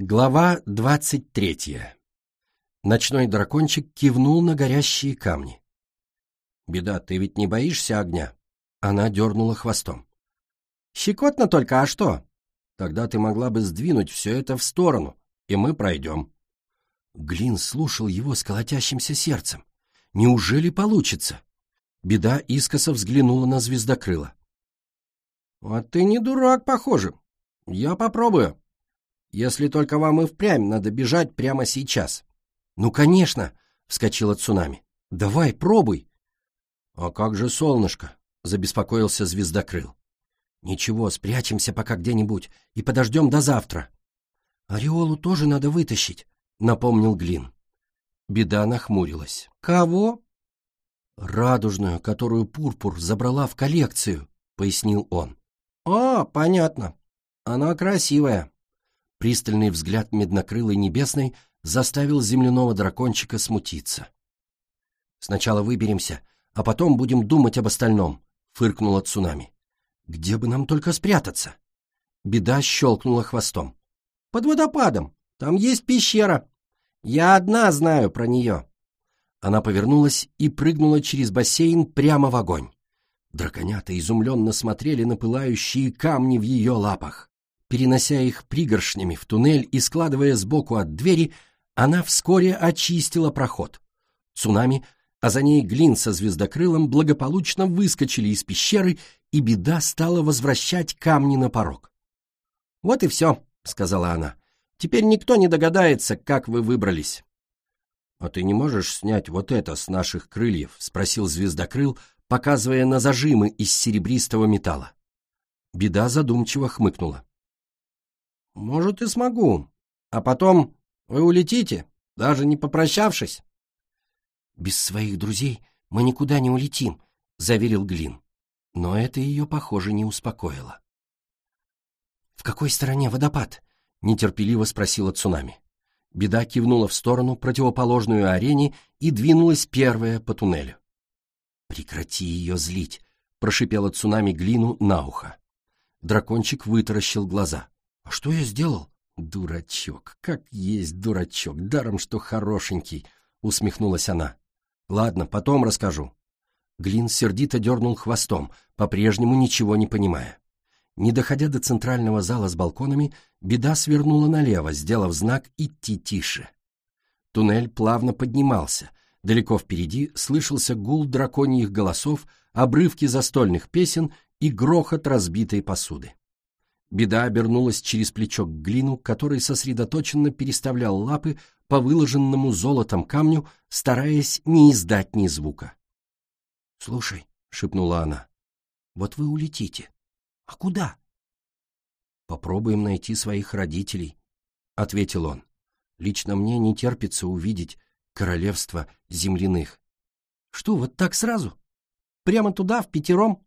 Глава двадцать третья. Ночной дракончик кивнул на горящие камни. «Беда, ты ведь не боишься огня?» Она дернула хвостом. «Щекотно только, а что?» «Тогда ты могла бы сдвинуть все это в сторону, и мы пройдем». Глин слушал его с колотящимся сердцем. «Неужели получится?» Беда искоса взглянула на звездокрыла. «А ты не дурак, похоже. Я попробую. Если только вам и впрямь надо бежать прямо сейчас». «Ну, конечно!» — вскочила цунами. «Давай, пробуй!» «А как же солнышко?» — забеспокоился звездокрыл. «Ничего, спрячемся пока где-нибудь и подождем до завтра». «Ореолу тоже надо вытащить», — напомнил Глин. Беда нахмурилась. «Кого?» «Радужную, которую Пурпур забрала в коллекцию», — пояснил он. «А, понятно. Она красивая». Пристальный взгляд меднокрылой небесной заставил земляного дракончика смутиться. «Сначала выберемся, а потом будем думать об остальном», — фыркнула цунами. «Где бы нам только спрятаться?» Беда щелкнула хвостом. «Под водопадом. Там есть пещера. Я одна знаю про нее». Она повернулась и прыгнула через бассейн прямо в огонь. Драконята изумленно смотрели на пылающие камни в ее лапах. Перенося их пригоршнями в туннель и складывая сбоку от двери, она вскоре очистила проход. Цунами, а за ней Глин со звездокрылом благополучно выскочили из пещеры, и беда стала возвращать камни на порог. «Вот и все», — сказала она. «Теперь никто не догадается, как вы выбрались». «А ты не можешь снять вот это с наших крыльев?» — спросил звездокрыл, показывая на зажимы из серебристого металла. Беда задумчиво хмыкнула. «Может, и смогу. А потом вы улетите, даже не попрощавшись». «Без своих друзей мы никуда не улетим», — заверил Глин. Но это ее, похоже, не успокоило. «В какой стороне водопад?» — нетерпеливо спросила Цунами. Беда кивнула в сторону, противоположную арене, и двинулась первая по туннелю. «Прекрати ее злить!» — прошипела цунами глину на ухо. Дракончик вытаращил глаза. «А что я сделал?» «Дурачок, как есть дурачок, даром что хорошенький!» — усмехнулась она. «Ладно, потом расскажу». Глин сердито дернул хвостом, по-прежнему ничего не понимая. Не доходя до центрального зала с балконами, беда свернула налево, сделав знак «идти тише». Туннель плавно поднимался, Далеко впереди слышался гул драконьих голосов, обрывки застольных песен и грохот разбитой посуды. Беда обернулась через плечо к глину, который сосредоточенно переставлял лапы по выложенному золотом камню, стараясь не издать ни звука. — Слушай, — шепнула она, — вот вы улетите. А куда? — Попробуем найти своих родителей, — ответил он. Лично мне не терпится увидеть, королевство земляных. Что, вот так сразу? Прямо туда, в пятером?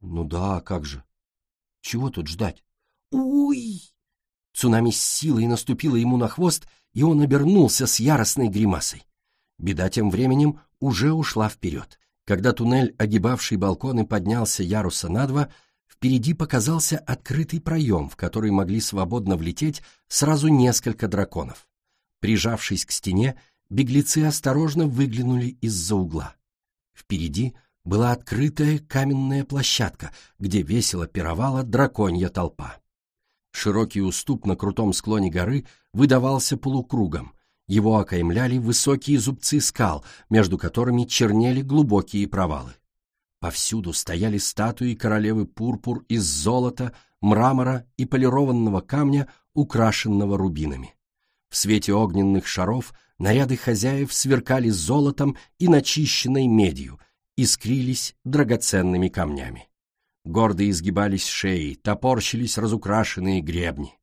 Ну да, как же. Чего тут ждать? Уй! Цунами с силой наступила ему на хвост, и он обернулся с яростной гримасой. Беда тем временем уже ушла вперед. Когда туннель, огибавший балконы, поднялся яруса на два, впереди показался открытый проем, в который могли свободно влететь сразу несколько драконов. Прижавшись к стене, беглецы осторожно выглянули из-за угла. Впереди была открытая каменная площадка, где весело пировала драконья толпа. Широкий уступ на крутом склоне горы выдавался полукругом. Его окаймляли высокие зубцы скал, между которыми чернели глубокие провалы. Повсюду стояли статуи королевы Пурпур из золота, мрамора и полированного камня, украшенного рубинами. В свете огненных шаров Наряды хозяев сверкали золотом и начищенной медью, искрились драгоценными камнями. Гордо изгибались шеи, топорщились разукрашенные гребни.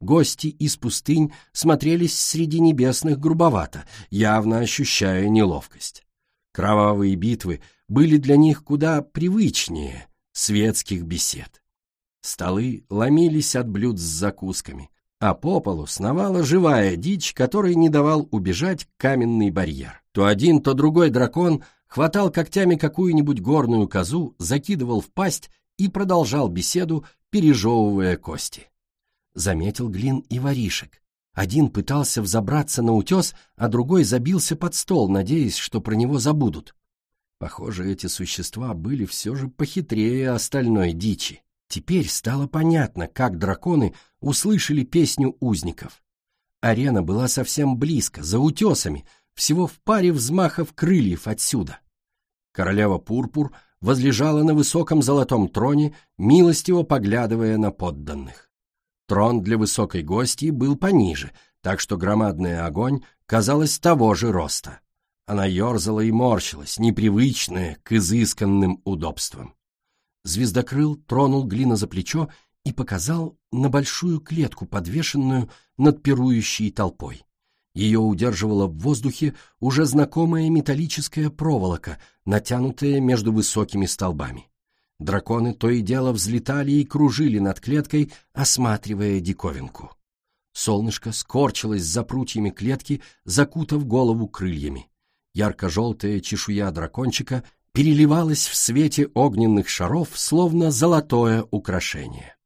Гости из пустынь смотрелись среди небесных грубовато, явно ощущая неловкость. Кровавые битвы были для них куда привычнее светских бесед. Столы ломились от блюд с закусками, а по полу сновала живая дичь, которой не давал убежать каменный барьер. То один, то другой дракон хватал когтями какую-нибудь горную козу, закидывал в пасть и продолжал беседу, пережевывая кости. Заметил Глин и воришек. Один пытался взобраться на утес, а другой забился под стол, надеясь, что про него забудут. Похоже, эти существа были все же похитрее остальной дичи. Теперь стало понятно, как драконы услышали песню узников. Арена была совсем близко, за утесами, всего в паре взмахов крыльев отсюда. Королева Пурпур возлежала на высоком золотом троне, милостиво поглядывая на подданных. Трон для высокой гостьи был пониже, так что громадный огонь казалось того же роста. Она ерзала и морщилась, непривычная к изысканным удобствам. Звездокрыл тронул Глина за плечо и показал на большую клетку, подвешенную над пирующей толпой. Ее удерживала в воздухе уже знакомая металлическая проволока, натянутая между высокими столбами. Драконы то и дело взлетали и кружили над клеткой, осматривая диковинку. Солнышко скорчилось за прутьями клетки, закутав голову крыльями. Ярко-желтая чешуя дракончика переливалась в свете огненных шаров, словно золотое украшение.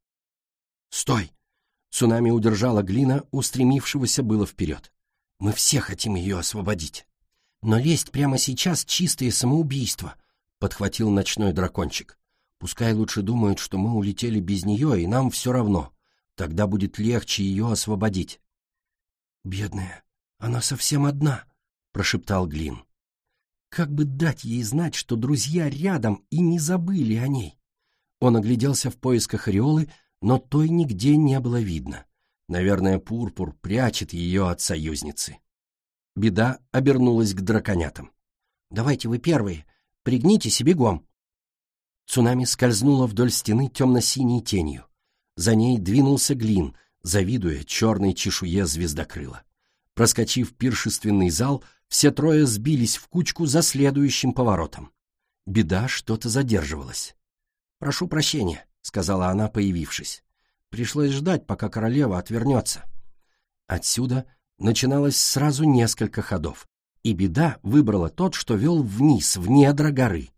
«Стой!» — цунами удержала глина, устремившегося было вперед. «Мы все хотим ее освободить. Но лезть прямо сейчас — чистое самоубийство», — подхватил ночной дракончик. «Пускай лучше думают, что мы улетели без нее, и нам все равно. Тогда будет легче ее освободить». «Бедная, она совсем одна», — прошептал Глин. Как бы дать ей знать, что друзья рядом и не забыли о ней? Он огляделся в поисках ореолы, но той нигде не было видно. Наверное, Пурпур прячет ее от союзницы. Беда обернулась к драконятам. «Давайте вы первые, пригнитесь и бегом!» Цунами скользнула вдоль стены темно-синей тенью. За ней двинулся Глин, завидуя черной чешуе звездокрыла. Проскочив пиршественный зал, все трое сбились в кучку за следующим поворотом. Беда что-то задерживалась. «Прошу прощения», — сказала она, появившись. «Пришлось ждать, пока королева отвернется». Отсюда начиналось сразу несколько ходов, и Беда выбрала тот, что вел вниз, в недра горы.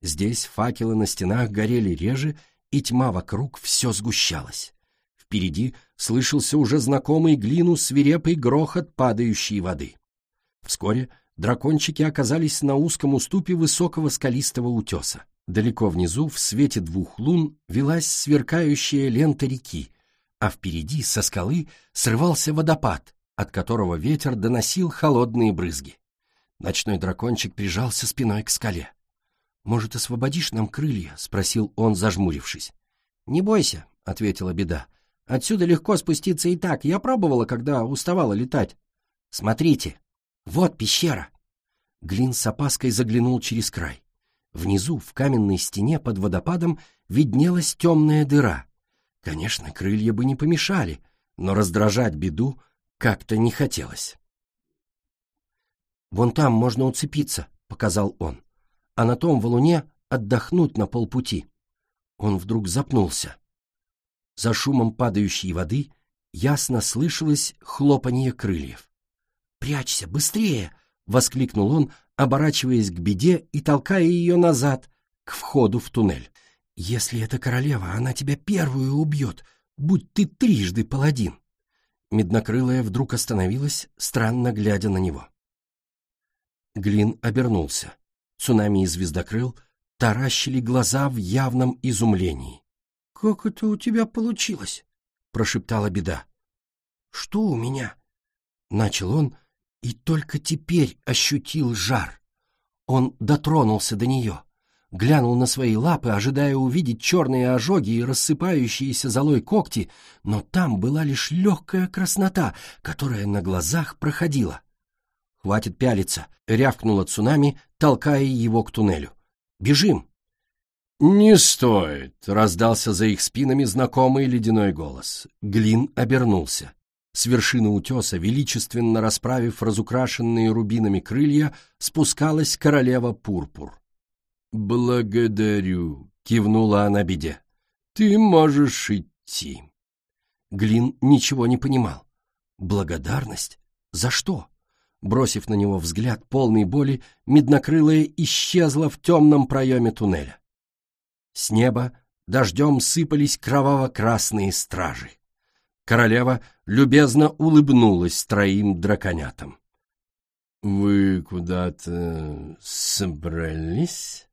Здесь факелы на стенах горели реже, и тьма вокруг все сгущалась. Впереди слышался уже знакомый глину свирепый грохот падающей воды. Вскоре дракончики оказались на узком уступе высокого скалистого утеса. Далеко внизу, в свете двух лун, велась сверкающая лента реки, а впереди со скалы срывался водопад, от которого ветер доносил холодные брызги. Ночной дракончик прижался спиной к скале. «Может, освободишь нам крылья?» — спросил он, зажмурившись. «Не бойся», — ответила беда. Отсюда легко спуститься и так. Я пробовала, когда уставала летать. Смотрите, вот пещера. Глин с опаской заглянул через край. Внизу, в каменной стене под водопадом, виднелась темная дыра. Конечно, крылья бы не помешали, но раздражать беду как-то не хотелось. «Вон там можно уцепиться», — показал он, «а на том валуне отдохнуть на полпути». Он вдруг запнулся. За шумом падающей воды ясно слышалось хлопанье крыльев. «Прячься, быстрее!» — воскликнул он, оборачиваясь к беде и толкая ее назад, к входу в туннель. «Если это королева, она тебя первую убьет, будь ты трижды паладин!» Меднокрылая вдруг остановилась, странно глядя на него. Глин обернулся. Цунами и звездокрыл таращили глаза в явном изумлении. «Как это у тебя получилось?» — прошептала беда. «Что у меня?» — начал он, и только теперь ощутил жар. Он дотронулся до нее, глянул на свои лапы, ожидая увидеть черные ожоги и рассыпающиеся золой когти, но там была лишь легкая краснота, которая на глазах проходила. «Хватит пялиться!» — рявкнула цунами, толкая его к туннелю. «Бежим!» «Не стоит!» — раздался за их спинами знакомый ледяной голос. Глин обернулся. С вершины утеса, величественно расправив разукрашенные рубинами крылья, спускалась королева Пурпур. «Благодарю!» — кивнула она беде. «Ты можешь идти!» Глин ничего не понимал. «Благодарность? За что?» Бросив на него взгляд полной боли, меднокрылая исчезла в темном проеме туннеля. С неба дождем сыпались кроваво-красные стражи. Королева любезно улыбнулась троим драконятам. «Вы куда-то собрались?»